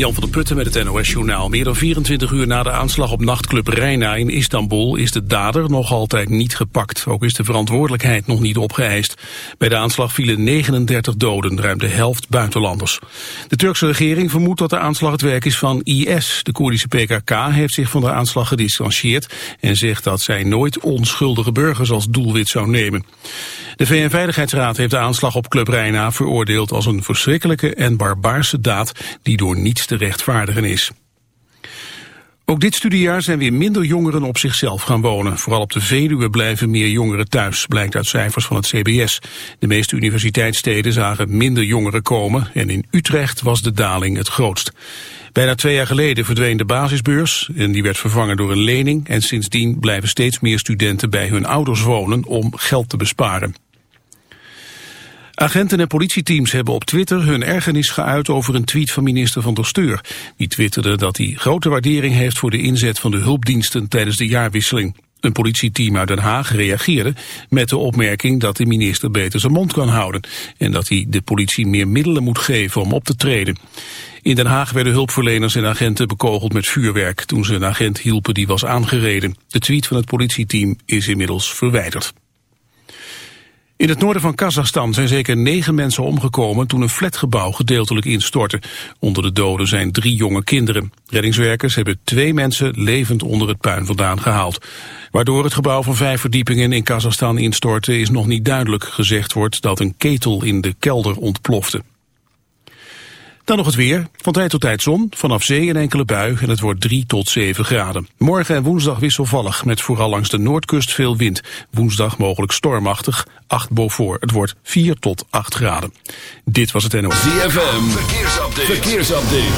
Jan van der Putten met het NOS-journaal. Meer dan 24 uur na de aanslag op nachtclub Reina in Istanbul is de dader nog altijd niet gepakt. Ook is de verantwoordelijkheid nog niet opgeëist. Bij de aanslag vielen 39 doden, ruim de helft buitenlanders. De Turkse regering vermoedt dat de aanslag het werk is van IS. De Koerdische PKK heeft zich van de aanslag gedistanceerd en zegt dat zij nooit onschuldige burgers als doelwit zou nemen. De VN-veiligheidsraad heeft de aanslag op Club Reina veroordeeld als een verschrikkelijke en barbaarse daad die door niets rechtvaardigen is. Ook dit studiejaar zijn weer minder jongeren op zichzelf gaan wonen. Vooral op de Veluwe blijven meer jongeren thuis, blijkt uit cijfers van het CBS. De meeste universiteitssteden zagen minder jongeren komen en in Utrecht was de daling het grootst. Bijna twee jaar geleden verdween de basisbeurs en die werd vervangen door een lening en sindsdien blijven steeds meer studenten bij hun ouders wonen om geld te besparen. Agenten en politieteams hebben op Twitter hun ergernis geuit over een tweet van minister van der Steur. Die twitterde dat hij grote waardering heeft voor de inzet van de hulpdiensten tijdens de jaarwisseling. Een politieteam uit Den Haag reageerde met de opmerking dat de minister beter zijn mond kan houden en dat hij de politie meer middelen moet geven om op te treden. In Den Haag werden hulpverleners en agenten bekogeld met vuurwerk toen ze een agent hielpen die was aangereden. De tweet van het politieteam is inmiddels verwijderd. In het noorden van Kazachstan zijn zeker negen mensen omgekomen toen een flatgebouw gedeeltelijk instortte. Onder de doden zijn drie jonge kinderen. Reddingswerkers hebben twee mensen levend onder het puin vandaan gehaald. Waardoor het gebouw van vijf verdiepingen in Kazachstan instortte is nog niet duidelijk. Gezegd wordt dat een ketel in de kelder ontplofte. Dan nog het weer. Van tijd tot tijd zon, vanaf zee een enkele bui en het wordt 3 tot 7 graden. Morgen en woensdag wisselvallig, met vooral langs de noordkust veel wind. Woensdag mogelijk stormachtig, 8 Beaufort. Het wordt 4 tot 8 graden. Dit was het NOS. ZFM, verkeersupdate. verkeersupdate.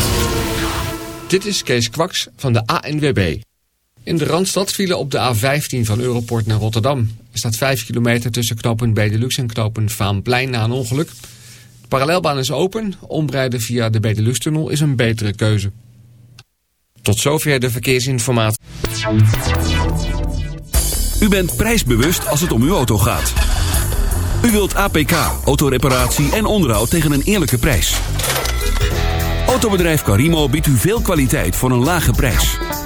Dit is Kees Kwaks van de ANWB. In de Randstad vielen op de A15 van Europort naar Rotterdam. Er staat 5 kilometer tussen knopen Benelux en knopen Vaanplein na een ongeluk parallelbaan is open. Omrijden via de Benelux-tunnel is een betere keuze. Tot zover de verkeersinformatie. U bent prijsbewust als het om uw auto gaat. U wilt APK, autoreparatie en onderhoud tegen een eerlijke prijs. Autobedrijf Carimo biedt u veel kwaliteit voor een lage prijs.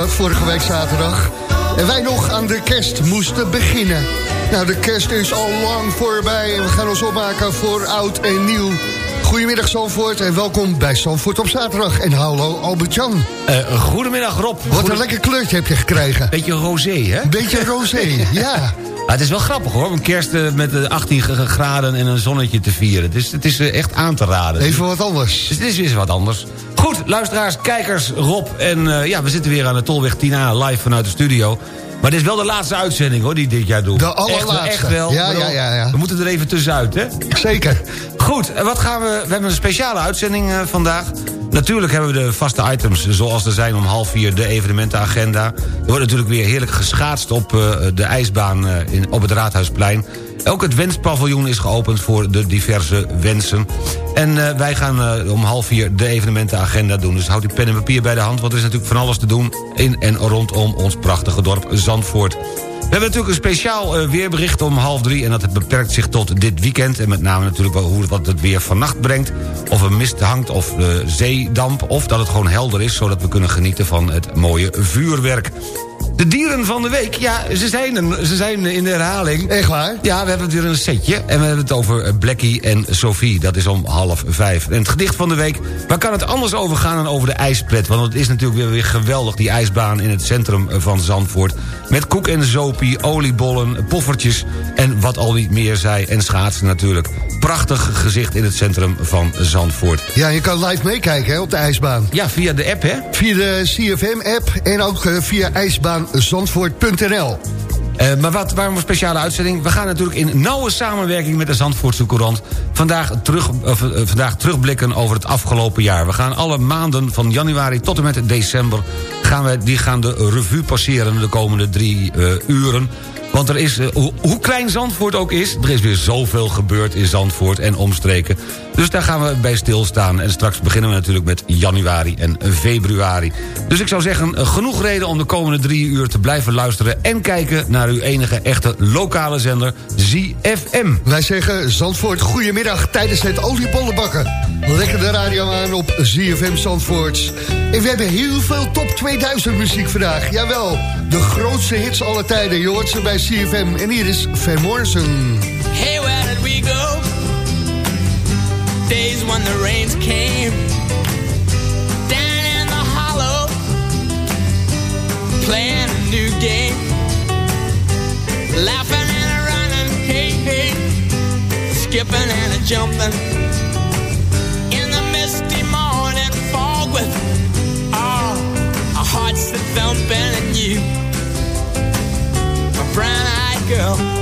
Vorige week zaterdag. En wij nog aan de kerst moesten beginnen. Nou, de kerst is al lang voorbij en we gaan ons opmaken voor oud en nieuw. Goedemiddag Zandvoort en welkom bij Zandvoort op zaterdag. En hallo Albert-Jan. Eh, goedemiddag Rob. Wat een lekker kleurtje heb je gekregen. Beetje rosé, hè? Beetje rosé, ja. Ah, het is wel grappig hoor, om kerst eh, met eh, 18 g- graden en een zonnetje te vieren. Het is, het is eh, echt aan te raden. Even wat anders. Dus het is weer wat anders. Goed, luisteraars, kijkers, Rob. En eh, ja, we zitten weer aan de Tolweg 10A live vanuit de studio. Maar dit is wel de laatste uitzending hoor, die dit jaar doen. De Echt, allerlaatste. echt wel. Ja, ja, ja, ja. We moeten er even tussenuit, hè? Zeker. Goed, en wat gaan we... We hebben een speciale uitzending eh, vandaag. Natuurlijk hebben we de vaste items zoals er zijn om half vier de evenementenagenda. Er wordt natuurlijk weer heerlijk geschaatst op eh, de ijsbaan eh, in, op het Raadhuisplein. Ook het wenspaviljoen is geopend voor de diverse wensen. En eh, wij gaan om half vier de evenementenagenda doen. Dus houd uw pen en papier bij de hand, want er is natuurlijk van alles te doen... in en rondom ons prachtige dorp Zandvoort. We hebben natuurlijk een speciaal eh, weerbericht om half drie... en dat beperkt zich tot dit weekend. En met name natuurlijk wel hoe, wat het weer vannacht brengt. Of er mist hangt, of uh, zeedamp... of dat het gewoon helder is, zodat we kunnen genieten van het mooie vuurwerk. De dieren van de week, ja, ze zijn, een- ze zijn in de herhaling. Echt waar? Ja, we hebben weer een setje. En we hebben het over eh, Blackie en Sophie. Dat is om half vijf. En het gedicht van de week, waar kan het anders over gaan dan over de ijspret? Want het is natuurlijk weer, weer geweldig, die ijsbaan in het centrum eh, van Zandvoort. Met koek en zopie, oliebollen, poffertjes en wat al niet meer zij. En schaatsen natuurlijk. Prachtig gezicht in het centrum van Zandvoort. Ja, je kan live meekijken hè, op de ijsbaan. Ja, via de app, hè? Via de CFM-app en ook eh, via ijsbaanzandvoort.nl. Eh, maar wat, waarom een speciale uitzending? We gaan natuurlijk in nauwe samenwerking met de Zandvoortse Courant... vandaag, terug, eh, vandaag terugblikken over het afgelopen jaar. We gaan alle maanden van januari tot en met december... Gaan we, die gaan de revue passeren de komende drie eh, uren... Want er is, hoe klein Zandvoort ook is... er is weer zoveel gebeurd in Zandvoort en omstreken. Dus daar gaan we bij stilstaan. En straks beginnen we natuurlijk met januari en februari. Dus ik zou zeggen, eh, genoeg reden om de komende drie uur te blijven luisteren... en kijken naar uw enige echte lokale zender, ZFM. Wij zeggen Zandvoort goedemiddag tijdens het oliebollenbakken. Lekker de radio aan op ZFM Zandvoort. En we hebben heel veel top 2000 muziek vandaag. Jawel, de grootste hits aller tijden. Je hoort ze bij ZFM. En hier is Van Morrison. Hey, where did we go? Days when the rains came. Down in the hollow. Playing a new game. Laughing and a running. Hey, hey. Skipping and a jumping. In the misty morning fog with all our hearts that thumping and you. A brown-eyed girl.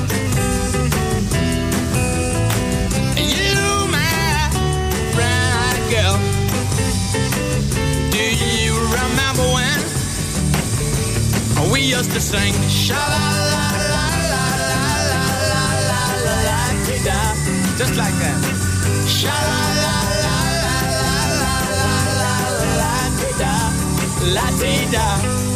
We used to sing sha la la la la la la la la la la da just like that. Sha la la la la la la la la la la da la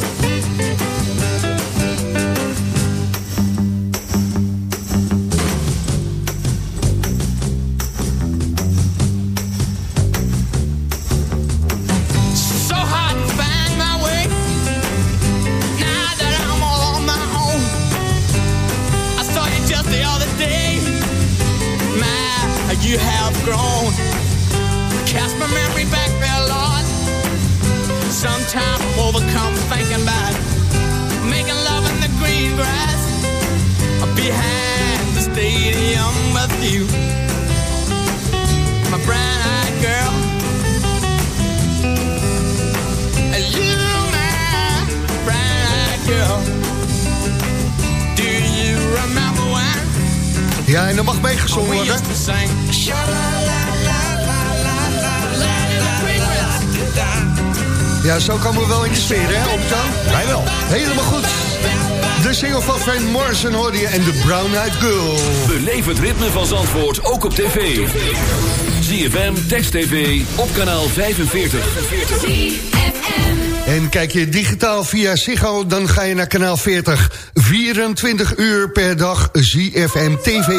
overcome thinking making love in the green grass behind the stadium with you. My brown eyed girl. Do you remember ja, en er mag meegezongen worden. Ja, zo komen we wel in de sfeer, hè, Albert-Jan? Wij wel. Helemaal goed. De single van Van Morrison hoorde je en de Brown Eyed Girl. Beleef het ritme van Zandvoort ook op tv. ZFM, Text TV, op kanaal 45. En kijk je digitaal via Ziggo, dan ga je naar kanaal 40. 24 uur per dag ZFM TV.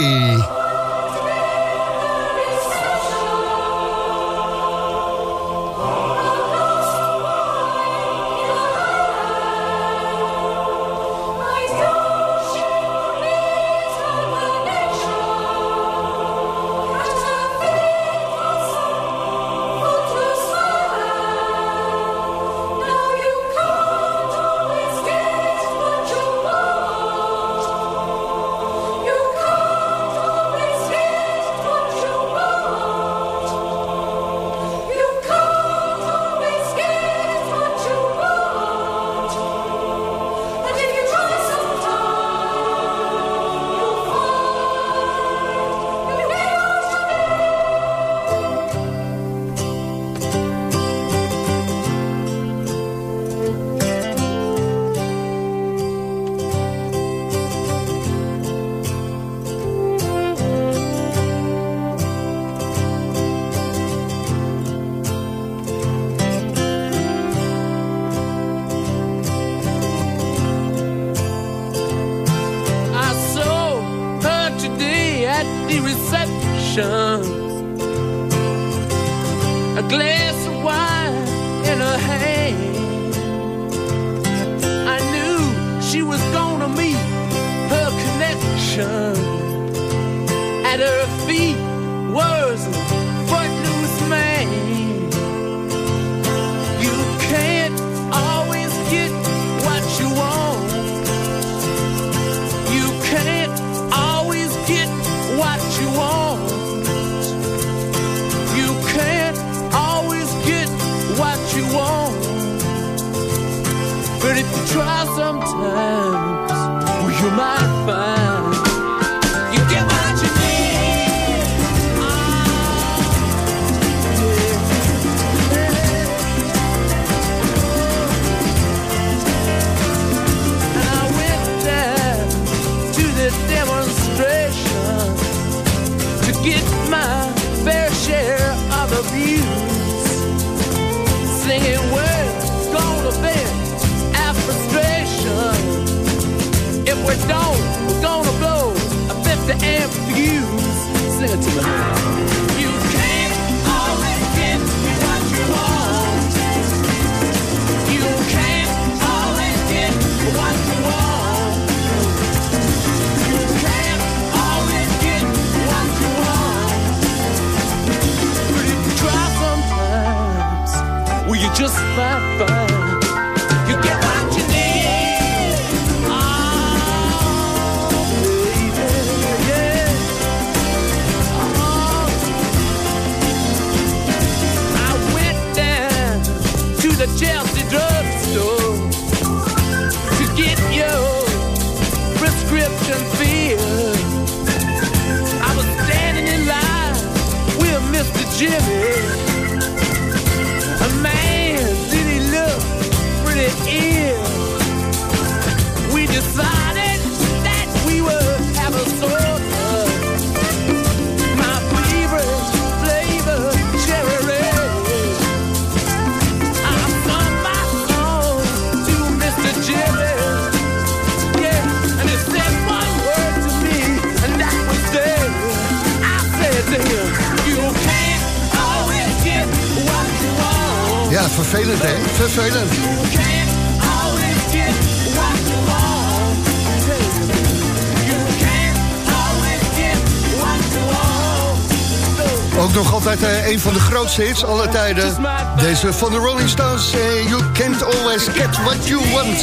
Ook nog altijd eh, een van de grootste hits aller tijden. Deze van de Rolling Stones. eh, you can't always get what you want.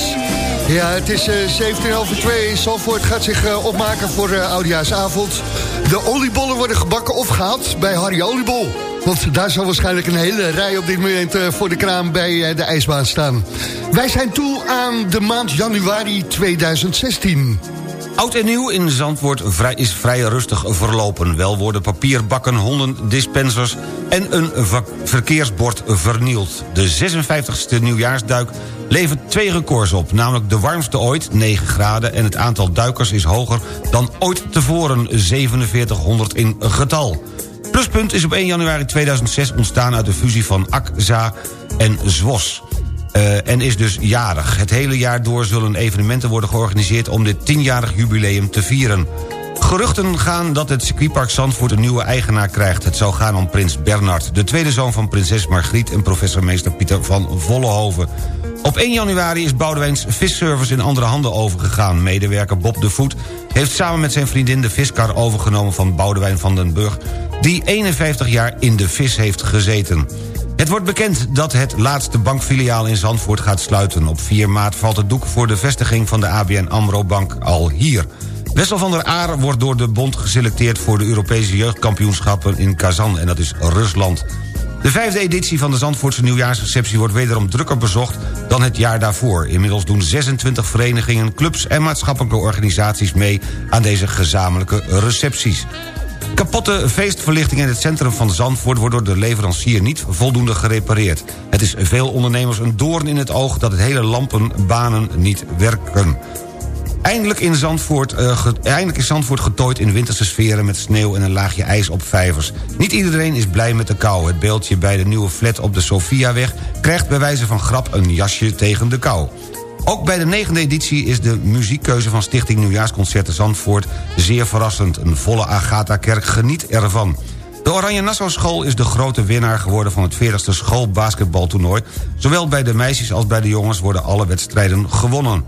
Ja, het is eh 17 over 2. Zalvoort gaat zich opmaken voor eh Oudjaarsavond. De oliebollen worden gebakken of gehaald bij Harry Oliebol. Want daar zal waarschijnlijk een hele rij op dit moment voor de kraam bij de ijsbaan staan. Wij zijn toe aan de maand januari 2016. Oud en nieuw in Zandvoort is vrij rustig verlopen. Wel worden papierbakken, honden, dispensers en een verkeersbord vernield. De 56e nieuwjaarsduik levert twee records op. Namelijk de warmste ooit, 9 graden... en het aantal duikers is hoger dan ooit tevoren, 4700 in getal. Pluspunt is op 1 januari 2006 ontstaan uit de fusie van AXA en ZWOS. Eh, en is dus jarig. Het hele jaar door zullen evenementen worden georganiseerd... om dit tienjarig jubileum te vieren. Geruchten gaan dat het circuitpark Zandvoort een nieuwe eigenaar krijgt. Het zou gaan om prins Bernard, de tweede zoon van prinses Margriet... en professormeester Pieter van Vollenhoven. Op 1 januari is Boudewijns visservice in andere handen overgegaan. Medewerker Bob de Voet heeft samen met zijn vriendin de viskar overgenomen... van Boudewijn van den Burg, die 51 jaar in de vis heeft gezeten. Het wordt bekend dat het laatste bankfiliaal in Zandvoort gaat sluiten. Op 4 maart valt het doek voor de vestiging van de ABN AMRO Bank al hier. Wessel van der Aar wordt door de bond geselecteerd... voor de Europese jeugdkampioenschappen in Kazan, en dat is Rusland. De vijfde editie van de Zandvoortse nieuwjaarsreceptie... wordt wederom drukker bezocht dan het jaar daarvoor. Inmiddels doen 26 verenigingen, clubs en maatschappelijke organisaties mee... aan deze gezamenlijke recepties. Kapotte feestverlichting in het centrum van Zandvoort... wordt door de leverancier niet voldoende gerepareerd. Het is veel ondernemers een doorn in het oog... dat het hele lampenbanen niet werken. Eindelijk, in Zandvoort, eh, eindelijk is Zandvoort getooid in winterse sferen... met sneeuw en een laagje ijs op vijvers. Niet iedereen is blij met de kou. Het beeldje bij de nieuwe flat op de Sofiaweg... krijgt bij wijze van grap een jasje tegen de kou. Ook bij de negende editie is de muziekkeuze van Stichting Nieuwjaarsconcerten Zandvoort... zeer verrassend. Een volle Agatha-kerk geniet ervan. De Oranje Nassau School is de grote winnaar geworden... van het 40ste schoolbasketbaltoernooi. Zowel bij de meisjes als bij de jongens worden alle wedstrijden gewonnen.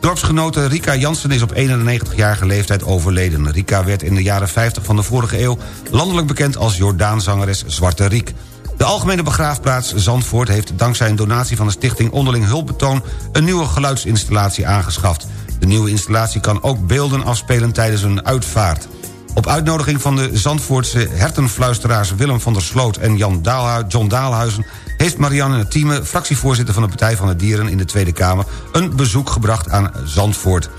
Dorpsgenote Rika Jansen is op 91-jarige leeftijd overleden. Rika werd in de jaren 50 van de vorige eeuw... landelijk bekend als Jordaanzangeres Zwarte Riek. De Algemene Begraafplaats Zandvoort heeft dankzij een donatie van de stichting Onderling Hulpbetoon... een nieuwe geluidsinstallatie aangeschaft. De nieuwe installatie kan ook beelden afspelen tijdens een uitvaart. Op uitnodiging van de Zandvoortse hertenfluisteraars Willem van der Sloot en Jan John Daalhuizen... heeft Marianne Thieme, fractievoorzitter van de Partij van de Dieren in de Tweede Kamer... een bezoek gebracht aan Zandvoort.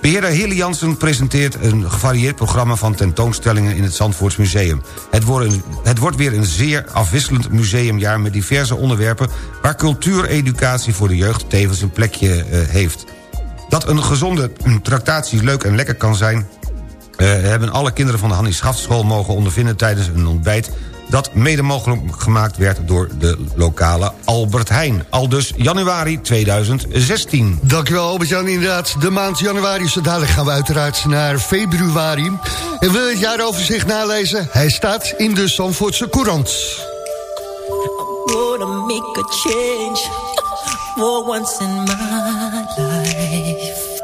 Beheerder Hille Jansen presenteert een gevarieerd programma van tentoonstellingen in het Zandvoorts Museum. Het wordt, het wordt weer een zeer afwisselend museumjaar met diverse onderwerpen... waar cultuureducatie voor de jeugd tevens een plekje eh, heeft. Dat een gezonde tractatie leuk en lekker kan zijn... eh, hebben alle kinderen van de Hannie Schaftschool mogen ondervinden tijdens een ontbijt... dat mede mogelijk gemaakt werd door de lokale Albert Heijn. Al dus januari 2016. Dankjewel Albert-Jan, inderdaad. De maand januari, zo dadelijk gaan we uiteraard naar februari. En wil je het jaaroverzicht nalezen? Hij staat in de Zandvoortse Courant. gonna make a change for once in my life.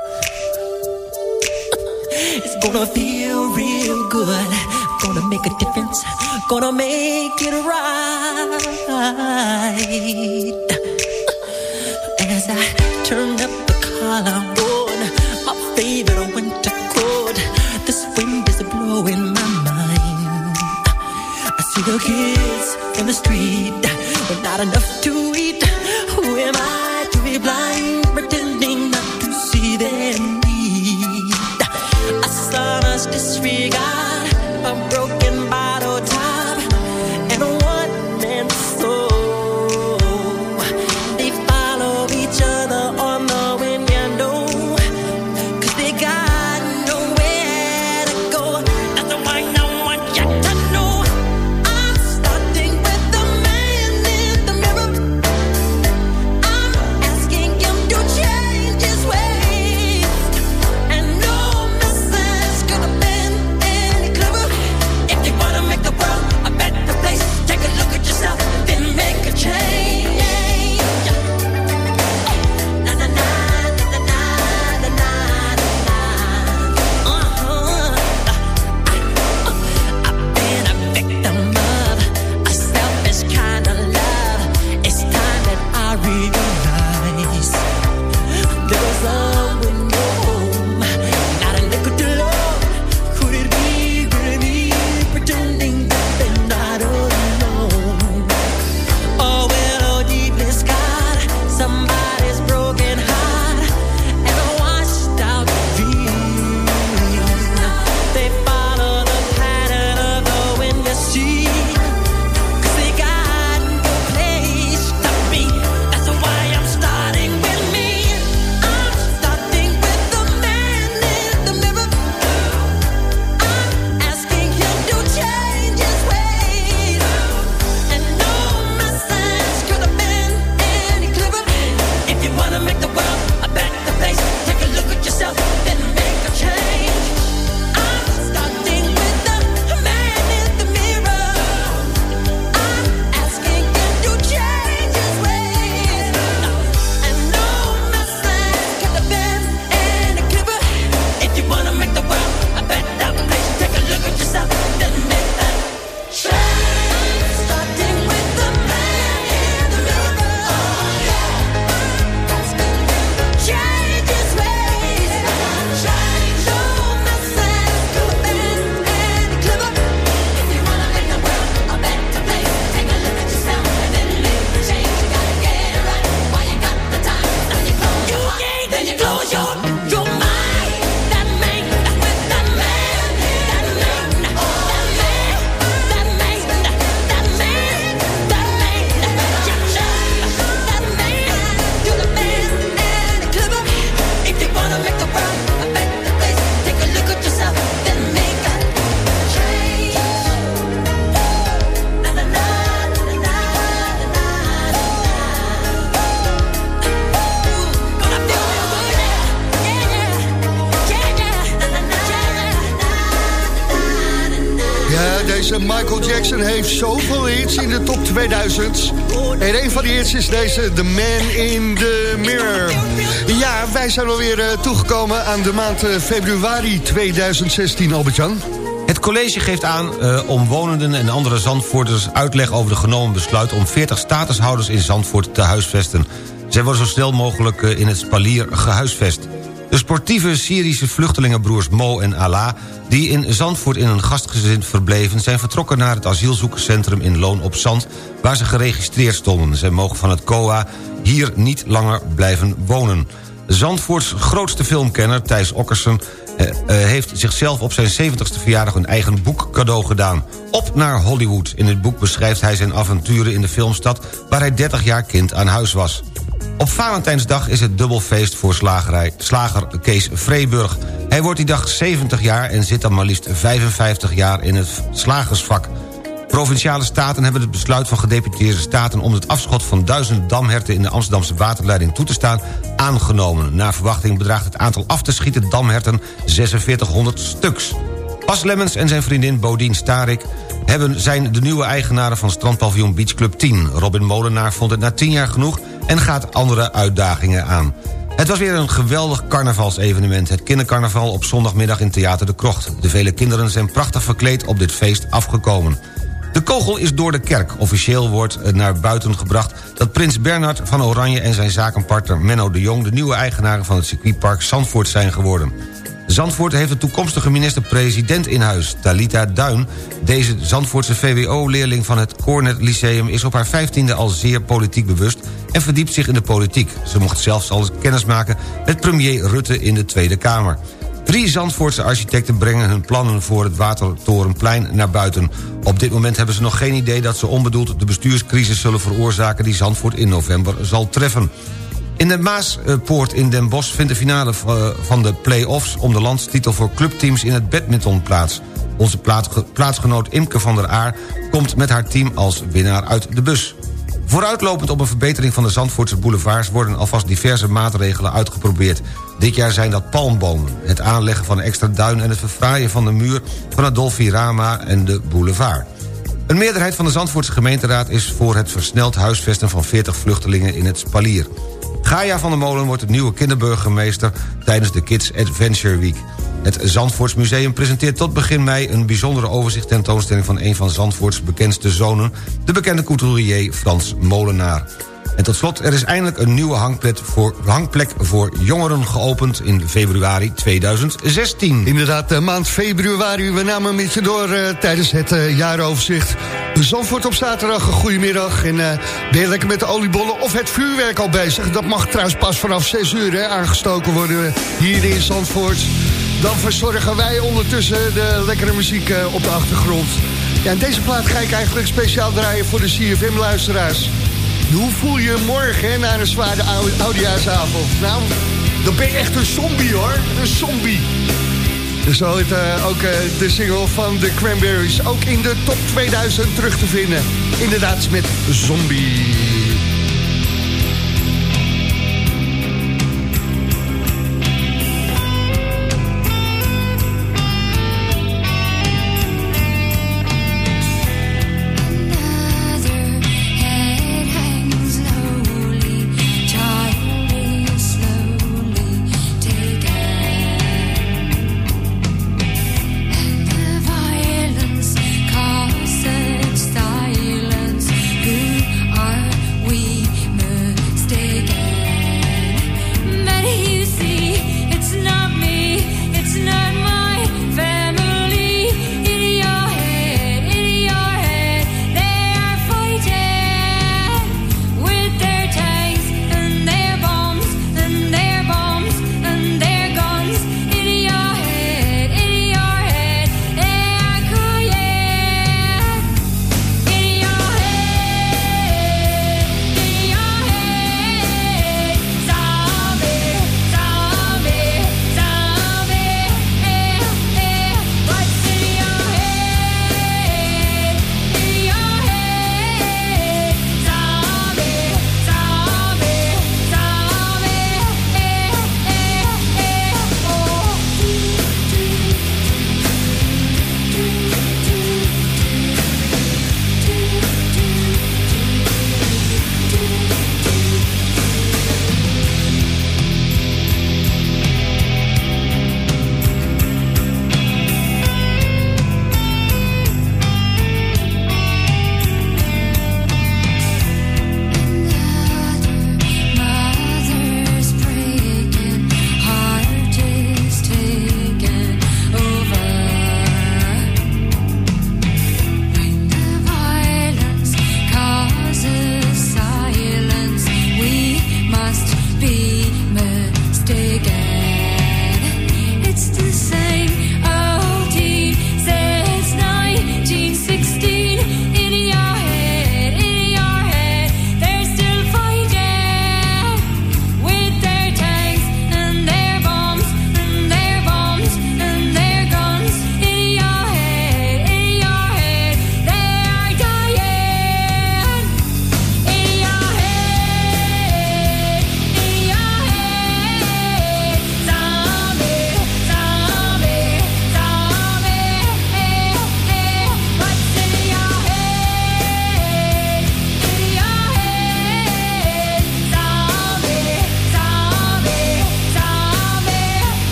It's gonna feel real good. Gonna make a difference. Gonna make it right. As I turn up the collar on my favorite winter coat, this wind is blowing my mind. I see the kids in the street but not enough to eat. Who am I to be blind, pretending not to see their need? A son's disregard, Is deze, The Man in the Mirror. Ja, wij zijn alweer uh, toegekomen aan de maand uh, februari 2016, Albert-Jan. Het college geeft aan uh, omwonenden en andere Zandvoorters uitleg over de genomen besluit... om 40 statushouders in Zandvoort te huisvesten. Zij worden zo snel mogelijk in het spalier gehuisvest. De sportieve Syrische vluchtelingenbroers Mo en Allah... die in Zandvoort in een gastgezin verbleven... zijn vertrokken naar het asielzoekerscentrum in Loon op Zand... waar ze geregistreerd stonden. Zij mogen van het COA hier niet langer blijven wonen. Zandvoorts grootste filmkenner, Thijs Okkersen... Eh, eh, heeft zichzelf op zijn 70ste verjaardag een eigen boek cadeau gedaan. Op naar Hollywood. In het boek beschrijft hij zijn avonturen in de filmstad... waar hij 30 jaar kind aan huis was. Op Valentijnsdag is het dubbelfeest voor slagerij, slager Kees Vreeburg. Hij wordt die dag 70 jaar en zit dan maar liefst 55 jaar in het slagersvak. Provinciale staten hebben het besluit van gedeputeerde staten... om het afschot van duizenden damherten in de Amsterdamse waterleiding toe te staan... aangenomen. Naar verwachting bedraagt het aantal af te schieten damherten 4600 stuks. Bas Lemmens en zijn vriendin Bodien Starik hebben, zijn de nieuwe eigenaren van strandpaviljoen Beach Club 10. Robin Molenaar vond het na 10 jaar genoeg en gaat andere uitdagingen aan. Het was weer een geweldig carnavalsevenement. Het kindercarnaval op zondagmiddag in Theater de Krocht. De vele kinderen zijn prachtig verkleed op dit feest afgekomen. De kogel is door de kerk. Officieel wordt naar buiten gebracht dat prins Bernard van Oranje... en zijn zakenpartner Menno de Jong... de nieuwe eigenaren van het circuitpark Zandvoort zijn geworden. Zandvoort heeft de toekomstige minister-president in huis, Talita Duin. Deze Zandvoortse VWO-leerling van het Cornet Lyceum... is op haar vijftiende al zeer politiek bewust en verdiept zich in de politiek. Ze mocht zelfs al eens kennismaken met premier Rutte in de Tweede Kamer. Drie Zandvoortse architecten brengen hun plannen voor het Watertorenplein naar buiten. Op dit moment hebben ze nog geen idee dat ze onbedoeld de bestuurscrisis zullen veroorzaken... die Zandvoort in november zal treffen. In de Maaspoort in Den Bosch vindt de finale eh, van de play-offs... om de landstitel voor clubteams in het badminton plaats. Onze plaatsgenoot Imke van der Aar komt met haar team als winnaar uit de bus. Vooruitlopend op een verbetering van de Zandvoortse boulevards... worden alvast diverse maatregelen uitgeprobeerd. Dit jaar zijn dat palmbomen, het aanleggen van extra duin... en het verfraaien van de muur van het Dolfirama en de boulevard. Een meerderheid van de Zandvoortse gemeenteraad is voor het versneld huisvesten van 40 vluchtelingen in het Spalier. Gaia van der Molen wordt de nieuwe kinderburgemeester tijdens de Kids Adventure Week. Het Zandvoortsmuseum presenteert tot begin mei... een bijzondere overzicht tentoonstelling van een van Zandvoorts bekendste zonen... de bekende couturier Frans Molenaar. En tot slot, er is eindelijk een nieuwe hangplek voor, voor jongeren geopend in februari 2016. Inderdaad, de maand februari, we namen met je door uh, tijdens het uh, jaaroverzicht. Zandvoort op zaterdag, een goedemiddag. En uh, ben je lekker met de oliebollen of het vuurwerk al bezig? Dat mag trouwens pas vanaf 6 uur hè, aangestoken worden hier in Zandvoort. Dan verzorgen wij ondertussen de lekkere muziek op de achtergrond. Ja, en deze plaat ga ik eigenlijk speciaal draaien voor de CFM-luisteraars. Hoe voel je morgen na een zware oudejaarsavond? Nou, dan ben je echt een zombie hoor. Een zombie. Zo het, uh, ook uh, de single van de Cranberries. Ook in de top 2000 terug te vinden. Inderdaad met Zombie.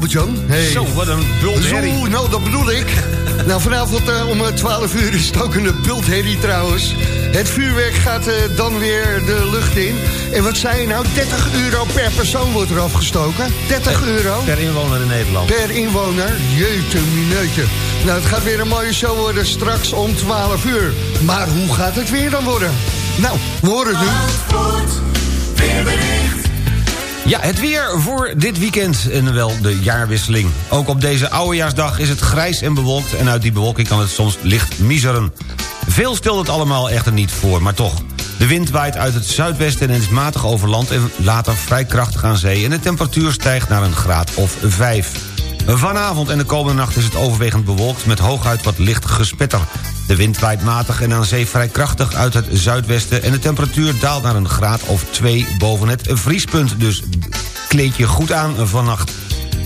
Albert-Jan? Hey. Zo, wat een bultherrie. Zo, nou, dat bedoel ik. nou, vanavond eh, om eh, 12 uur is het ook een bultherrie trouwens. Het vuurwerk gaat eh, dan weer de lucht in. En wat zei je nou? 30 euro per persoon wordt er afgestoken. 30 euro Per inwoner in Nederland. per inwoner. Jeetje, mineutje. Nou, het gaat weer een mooie show worden straks om 12 uur. Maar hoe gaat het weer dan worden? Nou, we horen het nu. Ja, het weer voor dit weekend en wel de jaarwisseling. Ook op deze oudejaarsdag is het grijs en bewolkt... en uit die bewolking kan het soms licht miseren. Veel stelt het allemaal echter niet voor, maar toch. De wind waait uit het zuidwesten en is matig over land... en later vrij krachtig aan zee... en de temperatuur stijgt naar een graad of 5. Vanavond en de komende nacht is het overwegend bewolkt... met hooguit wat licht gespetter. De wind waait matig en aan zee vrij krachtig uit het zuidwesten... en de temperatuur daalt naar een graad of 2 boven het vriespunt. Dus kleed je goed aan vannacht.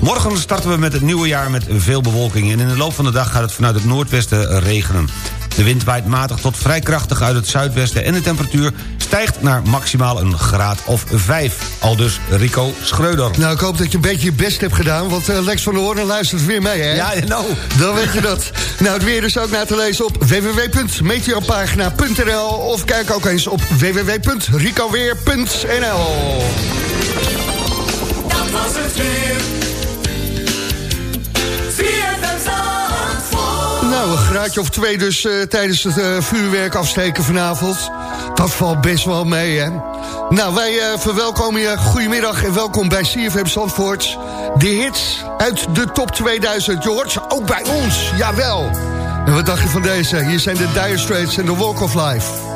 Morgen starten we met het nieuwe jaar met veel bewolking... en in de loop van de dag gaat het vanuit het noordwesten regenen. De wind waait matig tot vrij krachtig uit het zuidwesten... en de temperatuur stijgt naar maximaal een graad of 5. Al dus Rico Schreuder. Nou, ik hoop dat je een beetje je best hebt gedaan... want eh, Lex van der Hoorn luistert weer mee, hè? Ja, nou. Dan weet je dat. Nou, het weer is ook na te lezen op www.meteopagina.nl... of kijk ook eens op www.ricoweer.nl. Dat was het weer. Nou, een graadje of twee dus eh, tijdens het eh, vuurwerk afsteken vanavond. Dat valt best wel mee, hè? Nou, wij eh, verwelkomen je. Goedemiddag en welkom bij CFM Zandvoort. De hits uit de top 2000. Je hoort ze ook bij ons, jawel. En wat dacht je van deze? Hier zijn de Dire Straits en de Walk of Life.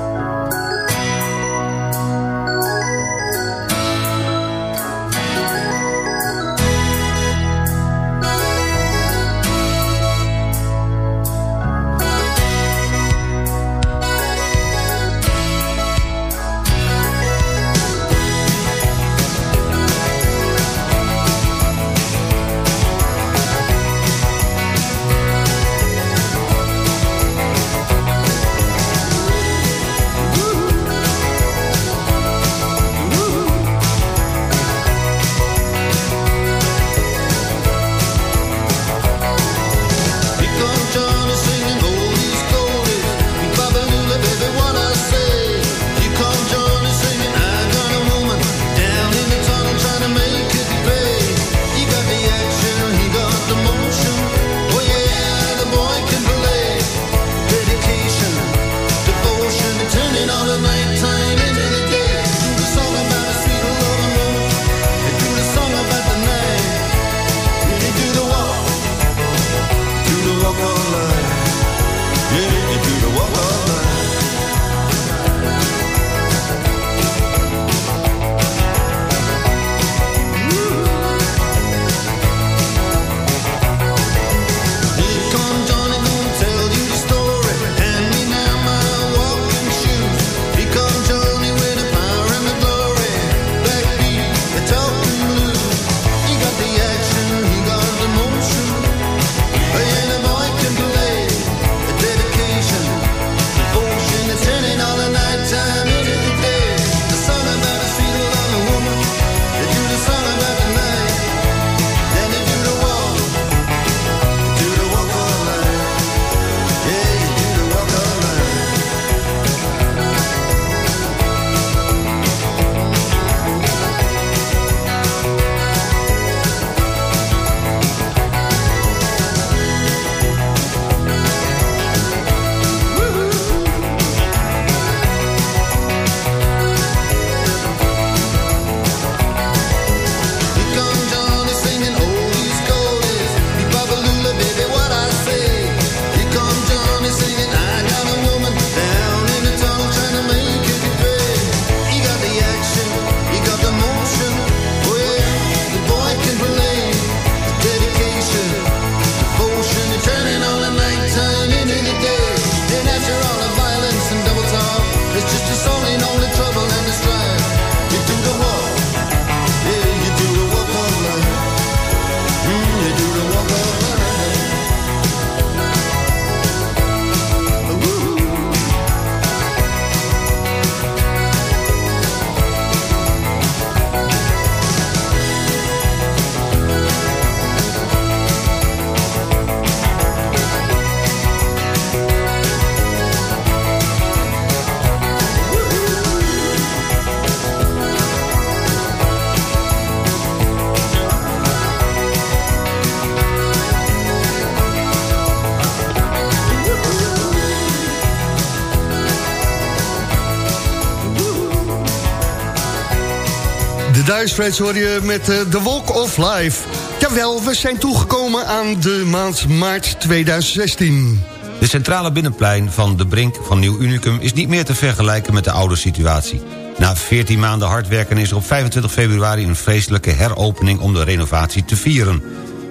Hoor je met uh, The Walk of Life. Jawel, we zijn toegekomen aan de maand maart 2016. De centrale binnenplein van de Brink van Nieuw Unicum... is niet meer te vergelijken met de oude situatie. Na 14 maanden hard werken is er op 25 februari... een feestelijke heropening om de renovatie te vieren.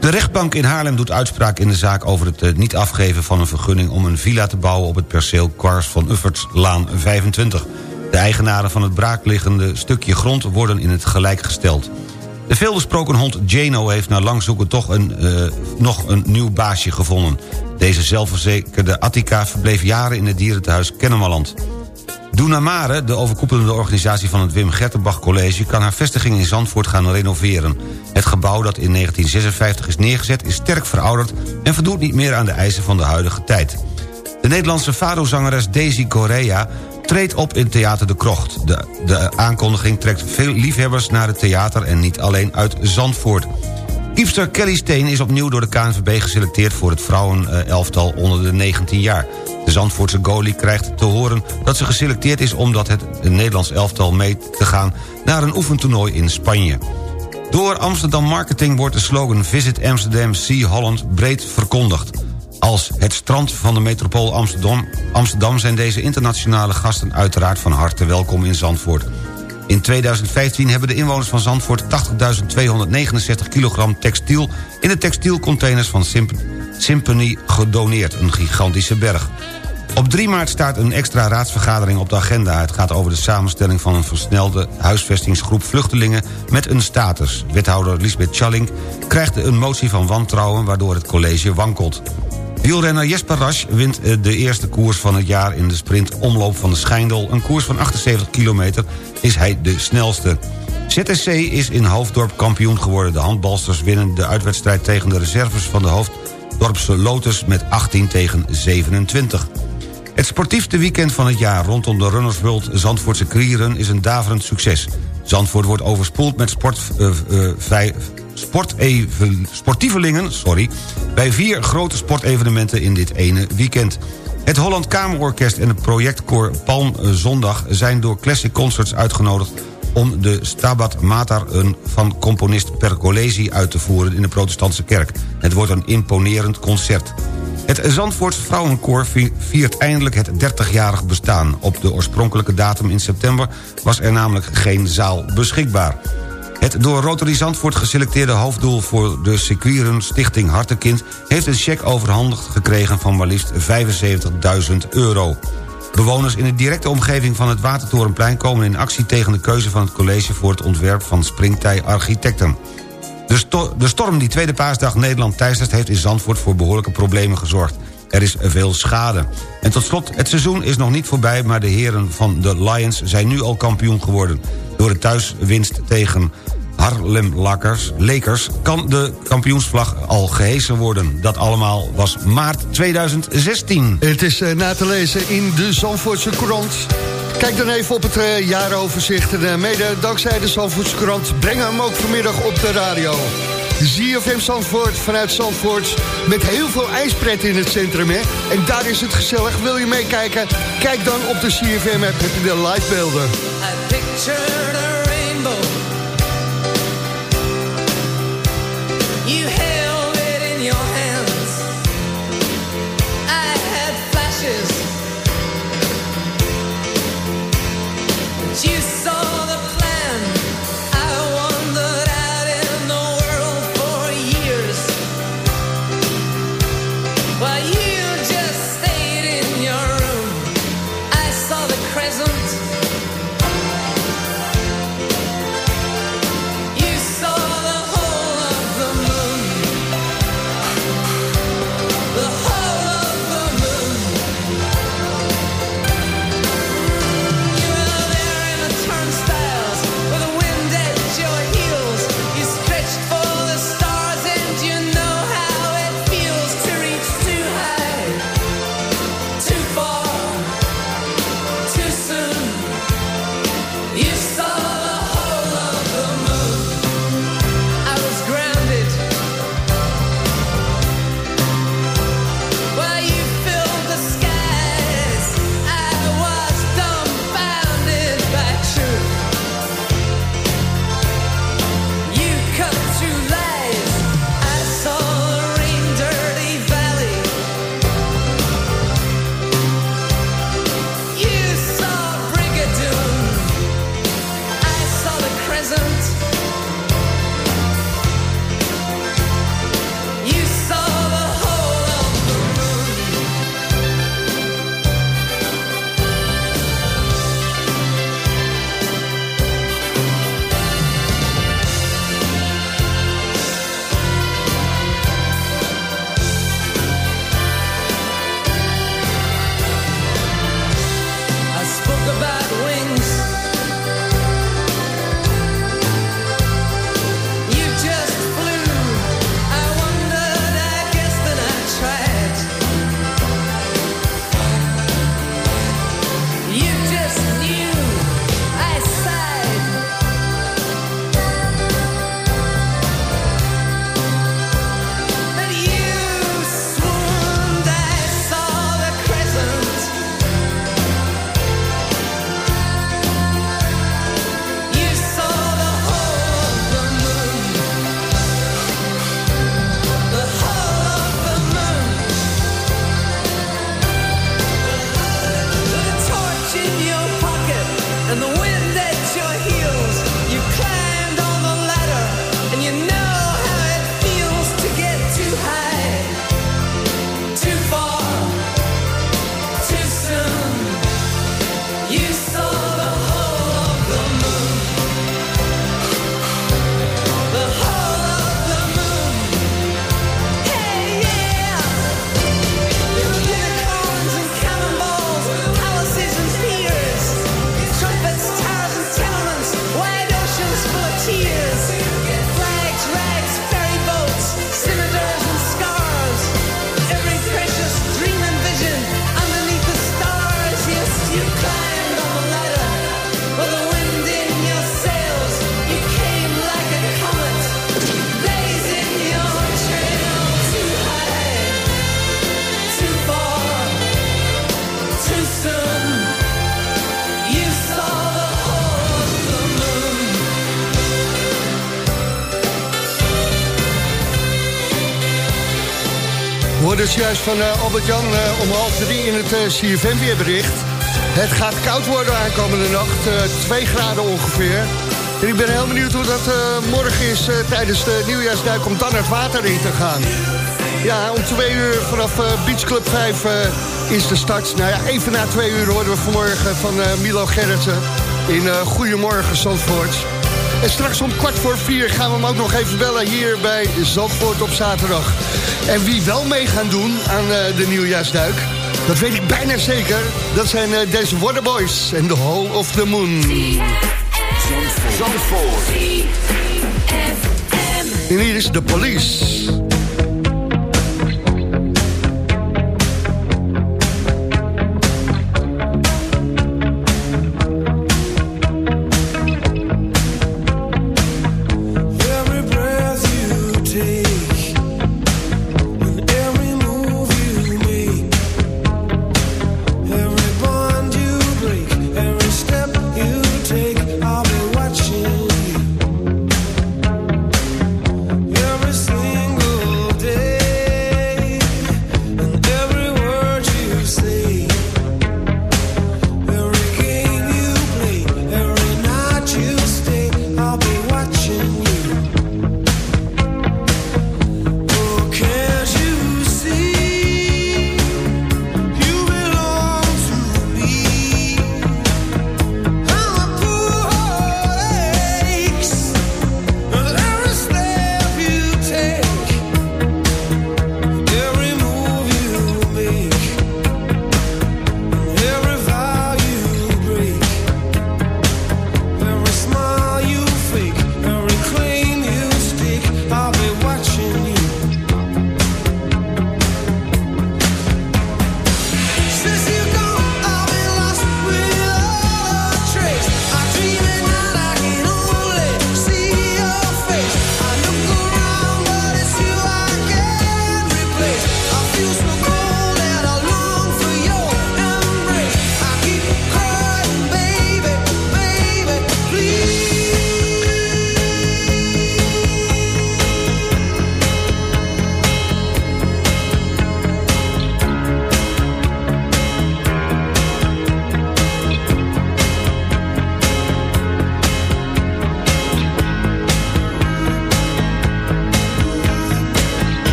De rechtbank in Haarlem doet uitspraak in de zaak... over het eh, niet afgeven van een vergunning om een villa te bouwen... op het perceel Kwars van Uffertslaan 25. De eigenaren van het braakliggende stukje grond worden in het gelijk gesteld. De veelbesproken hond Jano heeft na lang zoeken toch een, uh, nog een nieuw baasje gevonden. Deze zelfverzekerde Attica verbleef jaren in het dierentehuis Kennemerland. Doenamare, de overkoepelende organisatie van het Wim Gertenbach College... kan haar vestiging in Zandvoort gaan renoveren. Het gebouw dat in 1956 is neergezet is sterk verouderd... en voldoet niet meer aan de eisen van de huidige tijd. De Nederlandse fado-zangeres Daisy Correa treedt op in Theater de Krocht. De, de aankondiging trekt veel liefhebbers naar het theater... en niet alleen uit Zandvoort. Kiepster Kelly Steen is opnieuw door de KNVB geselecteerd... voor het vrouwenelftal onder de 19 jaar. De Zandvoortse goalie krijgt te horen dat ze geselecteerd is... omdat het Nederlands elftal mee te gaan naar een oefentoernooi in Spanje. Door Amsterdam Marketing wordt de slogan Visit Amsterdam See Holland breed verkondigd. Als het strand van de metropool Amsterdam, Amsterdam zijn deze internationale gasten uiteraard van harte welkom in Zandvoort. In 2015 hebben de inwoners van Zandvoort 80.269 kilogram textiel... in de textielcontainers van Symphony gedoneerd, een gigantische berg. Op 3 maart staat een extra raadsvergadering op de agenda. Het gaat over de samenstelling van een versnelde huisvestingsgroep vluchtelingen met een status. Wethouder Lisbeth Challing krijgt een motie van wantrouwen waardoor het college wankelt. Wielrenner Jesper Rasch wint eh, de eerste koers van het jaar in de sprint Omloop van de Schijndel. Een koers van 78 kilometer is hij de snelste. ZSC is in Hoofddorp kampioen geworden. De handbalsters winnen de uitwedstrijd tegen de reserves van de Hoofddorpse Lotus met 18 tegen 27. Het sportiefste weekend van het jaar rondom de Runners World Zandvoortse Krieren is een daverend succes. Zandvoort wordt overspoeld met sport, uh, sportievelingen sorry, bij vier grote sportevenementen in dit ene weekend. Het Holland Kamerorkest en het projectkoor Palm Zondag... zijn door Classic Concerts uitgenodigd om de Stabat Mater van componist Pergolesi uit te voeren in de protestantse kerk. Het wordt een imponerend concert. Het Zandvoorts Vrouwenkoor viert eindelijk het 30-jarig bestaan. Op de oorspronkelijke datum in september was er namelijk geen zaal beschikbaar. Het door Rotary Zandvoort geselecteerde hoofddoel voor de circuiren Stichting Hartekind... heeft een cheque overhandigd gekregen van maar liefst 75.000 euro. Bewoners in de directe omgeving van het Watertorenplein... komen in actie tegen de keuze van het college voor het ontwerp van Springtij Architecten. De, de storm die tweede paasdag Nederland teistert... heeft in Zandvoort voor behoorlijke problemen gezorgd. Er is veel schade. En tot slot, het seizoen is nog niet voorbij... maar de heren van de Lions zijn nu al kampioen geworden. Door de thuiswinst tegen Harlem Lakers, Lakers kan de kampioensvlag al gehesen worden. Dat allemaal was maart 2016. Het is uh, na te lezen in de Zandvoortse krant. Kijk dan even op het uh, jaaroverzicht. En uh, mede dankzij de Zandvoortse krant brengen we hem ook vanmiddag op de radio. ZFM Zandvoort vanuit Zandvoort. Met heel veel ijspret in het centrum. Hè? En daar is het gezellig. Wil je meekijken? Kijk dan op de ZFM app. Heb je de live Hoorden van eh, Albert-Jan eh, om half drie in het uh, CFM weerbericht. Het gaat koud worden aankomende nacht, eh 2 graden ongeveer. En ik ben heel benieuwd hoe dat eh, morgen is eh, tijdens de nieuwjaarsduik om dan het water in te gaan. Ja, om twee uur vanaf eh, Beach Club 5 eh, is de start. Nou ja, even na twee uur horen we vanmorgen van eh, Milo Gerritsen in eh Goedemorgen Zandvoort. En straks om kwart voor vier gaan we hem ook nog even bellen hier bij Zandvoort op zaterdag. En wie wel mee gaan doen aan eh, de nieuwjaarsduik, dat weet ik bijna zeker. Dat zijn eh, deze Waterboys en The Hole of the Moon. En hier is de police.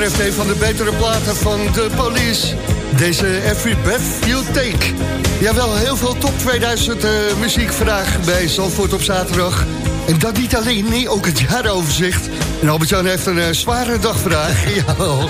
Betreft een van de betere platen van de police. Deze Every Breath You Take. Jawel, heel veel top 2000 eh, muziek vandaag bij Zandvoort op zaterdag. En dat niet alleen, nee, ook het jaaroverzicht. En Albert-Jan heeft een eh, zware dag vandaag. Jawel.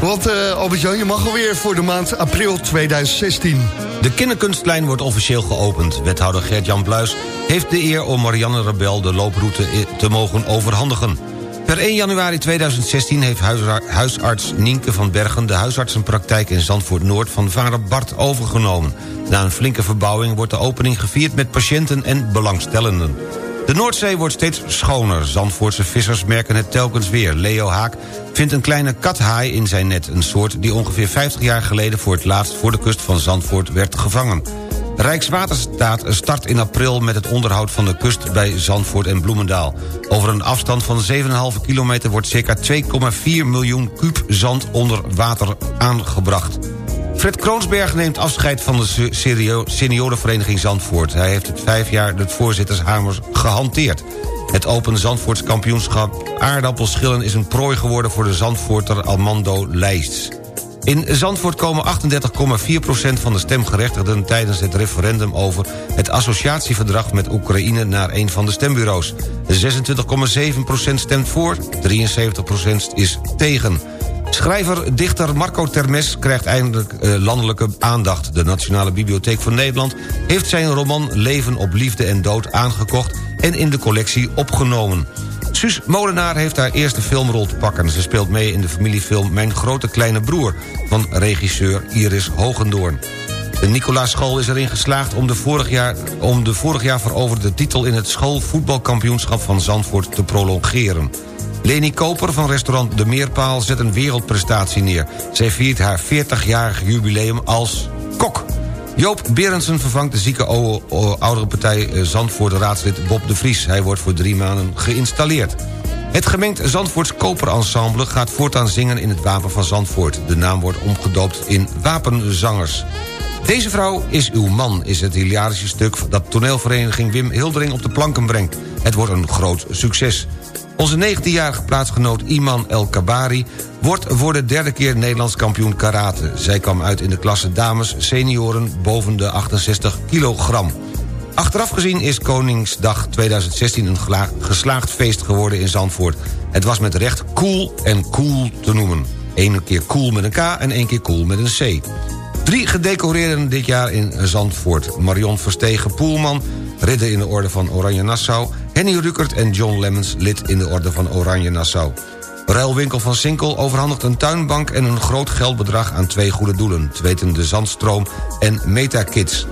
Want eh, Albert-Jan, je mag alweer voor de maand april 2016. De kinderkunstlijn wordt officieel geopend. Wethouder Gert-Jan Bluis heeft de eer om Marianne Rebel de looproute te mogen overhandigen. Per 1 januari 2016 heeft huisar- huisarts Nienke van Bergen... de huisartsenpraktijk in Zandvoort-Noord van vader Bart overgenomen. Na een flinke verbouwing wordt de opening gevierd met patiënten en belangstellenden. De Noordzee wordt steeds schoner. Zandvoortse vissers merken het telkens weer. Leo Haak vindt een kleine kathaai in zijn net. Een soort die ongeveer 50 jaar geleden voor het laatst... voor de kust van Zandvoort werd gevangen. Rijkswaterstaat start in april met het onderhoud van de kust bij Zandvoort en Bloemendaal. Over een afstand van 7,5 kilometer wordt circa 2,4 miljoen kuub zand onder water aangebracht. Fred Kroonsberg neemt afscheid van de seniorenvereniging Zandvoort. Hij heeft het vijf jaar het voorzittershamers gehanteerd. Het Open Zandvoorts kampioenschap aardappelschillen is een prooi geworden voor de Zandvoorter Almando Lijsts. In Zandvoort komen 38,4% van de stemgerechtigden tijdens het referendum over het associatieverdrag met Oekraïne naar een van de stembureaus. 26,7% stemt voor, 73% is tegen. Schrijver, dichter Marco Termes krijgt eindelijk eh, landelijke aandacht. De Nationale Bibliotheek van Nederland heeft zijn roman Leven op Liefde en Dood aangekocht en in de collectie opgenomen. Suus Molenaar heeft haar eerste filmrol te pakken. Ze speelt mee in de familiefilm Mijn Grote Kleine Broer... van regisseur Iris Hogendoorn. De Nicolaas School is erin geslaagd om de, vorig jaar, om de vorig jaar veroverde titel... in het schoolvoetbalkampioenschap van Zandvoort te prolongeren. Leni Koper van restaurant De Meerpaal zet een wereldprestatie neer. Zij viert haar 40-jarig jubileum als kok. Joop Berendsen vervangt de zieke oudere partij eh, Zandvoort raadslid Bob de Vries. Hij wordt voor drie maanden geïnstalleerd. Het gemengd Zandvoorts Koperensemble gaat voortaan zingen in het Wapen van Zandvoort. De naam wordt omgedoopt in Wapenzangers. Deze vrouw is uw man, is het hilarische stuk... dat toneelvereniging Wim Hildering op de planken brengt. Het wordt een groot succes. Onze 19-jarige plaatsgenoot Iman El Kabari... wordt voor de derde keer Nederlands kampioen karate. Zij kwam uit in de klasse dames senioren boven de 68 kilogram. Achteraf gezien is Koningsdag 2016 een geslaagd feest geworden in Zandvoort. Het was met recht cool en cool te noemen. Eén keer cool met een K en één keer cool met een C. Drie gedecoreerden dit jaar in Zandvoort. Marion Verstegen Poelman, ridder in de orde van Oranje Nassau... Henny Rukert en John Lemmens, lid in de orde van Oranje Nassau. Ruilwinkel van Sinkel overhandigt een tuinbank en een groot geldbedrag aan twee goede doelen. Het weten de Zandstroom en Metakids.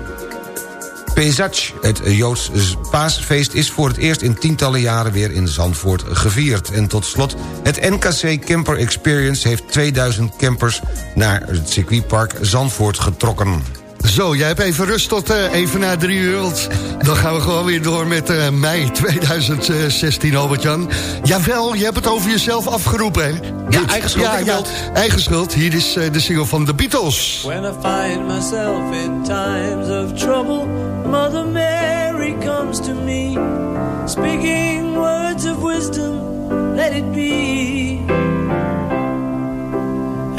Pesach, het Joods paasfeest, is voor het eerst in tientallen jaren weer in Zandvoort gevierd. En tot slot, het NKC Camper Experience heeft 2000 campers naar het circuitpark Zandvoort getrokken. Zo, jij hebt even rust tot eh, even na drie uur. Want dan gaan we gewoon weer door met eh, mei 2016, Albert-Jan. Jawel, je hebt het over jezelf afgeroepen, hè? Ja, eigen schuld, Ja, ja, eigen schuld. Hier is eh, de single van de Beatles. When I find myself in times of trouble, Mother Mary comes to me, speaking words of wisdom, let it be.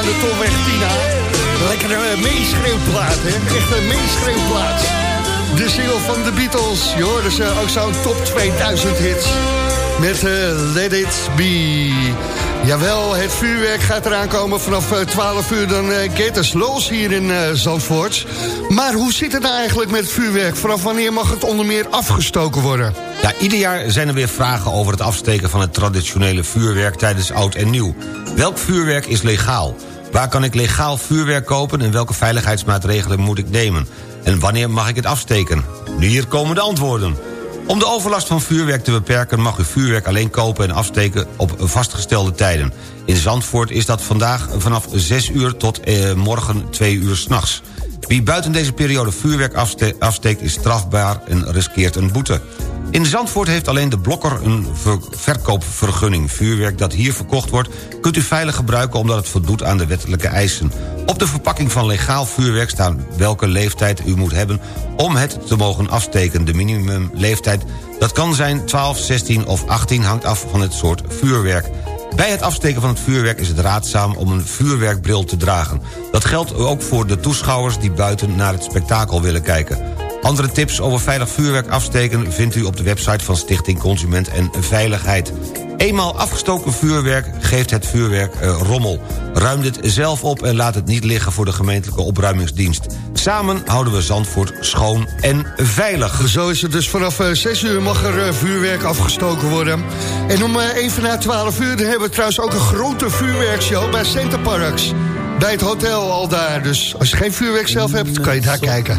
Aan de Tolweg Tina. Lekker een meeschreeuwplaat, hè? Echt een meeschreeuwplaat. De single van de Beatles. Je hoorde ze ook zo'n top 2000 hits. Met eh, Let It Be. Jawel, het vuurwerk gaat eraan komen vanaf eh, 12 uur. Dan eh get us los hier in eh, Zandvoort. Maar hoe zit het nou eigenlijk met het vuurwerk? Vanaf wanneer mag het onder meer afgestoken worden? Ja, ieder jaar zijn er weer vragen over het afsteken van het traditionele vuurwerk tijdens oud en nieuw. Welk vuurwerk is legaal? Waar kan ik legaal vuurwerk kopen en welke veiligheidsmaatregelen moet ik nemen? En wanneer mag ik het afsteken? Nu hier komen de antwoorden. Om de overlast van vuurwerk te beperken... mag u vuurwerk alleen kopen en afsteken op vastgestelde tijden. In Zandvoort is dat vandaag vanaf 6 uur tot eh, morgen 2 uur s'nachts. Wie buiten deze periode vuurwerk afste- afsteekt is strafbaar en riskeert een boete. In Zandvoort heeft alleen de blokker een ver- verkoopvergunning. Vuurwerk dat hier verkocht wordt kunt u veilig gebruiken... omdat het voldoet aan de wettelijke eisen. Op de verpakking van legaal vuurwerk staat welke leeftijd u moet hebben... om het te mogen afsteken. De minimumleeftijd dat kan zijn 12, 16 of 18 hangt af van het soort vuurwerk. Bij het afsteken van het vuurwerk is het raadzaam om een vuurwerkbril te dragen. Dat geldt ook voor de toeschouwers die buiten naar het spektakel willen kijken. Andere tips over veilig vuurwerk afsteken vindt u op de website van Stichting Consument en Veiligheid. Eenmaal afgestoken vuurwerk geeft het vuurwerk eh, rommel. Ruim dit zelf op en laat het niet liggen voor de gemeentelijke opruimingsdienst. Samen houden we Zandvoort schoon en veilig. Zo is het dus vanaf 6 uur mag er eh, vuurwerk afgestoken worden. En om eh, even na 12 uur dan hebben we trouwens ook een grote vuurwerkshow bij Center Parks. Bij het hotel al daar. Dus als je geen vuurwerk zelf hebt, kan je daar kijken.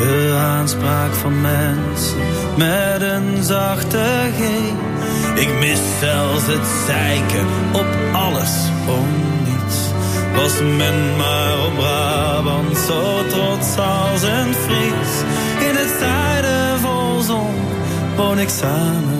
De aanspraak van mensen met een zachte G. Ik mis zelfs het zeiken op alles om niets. Was men maar op Brabant zo trots als een Fries. In het zuiden vol zon woon ik samen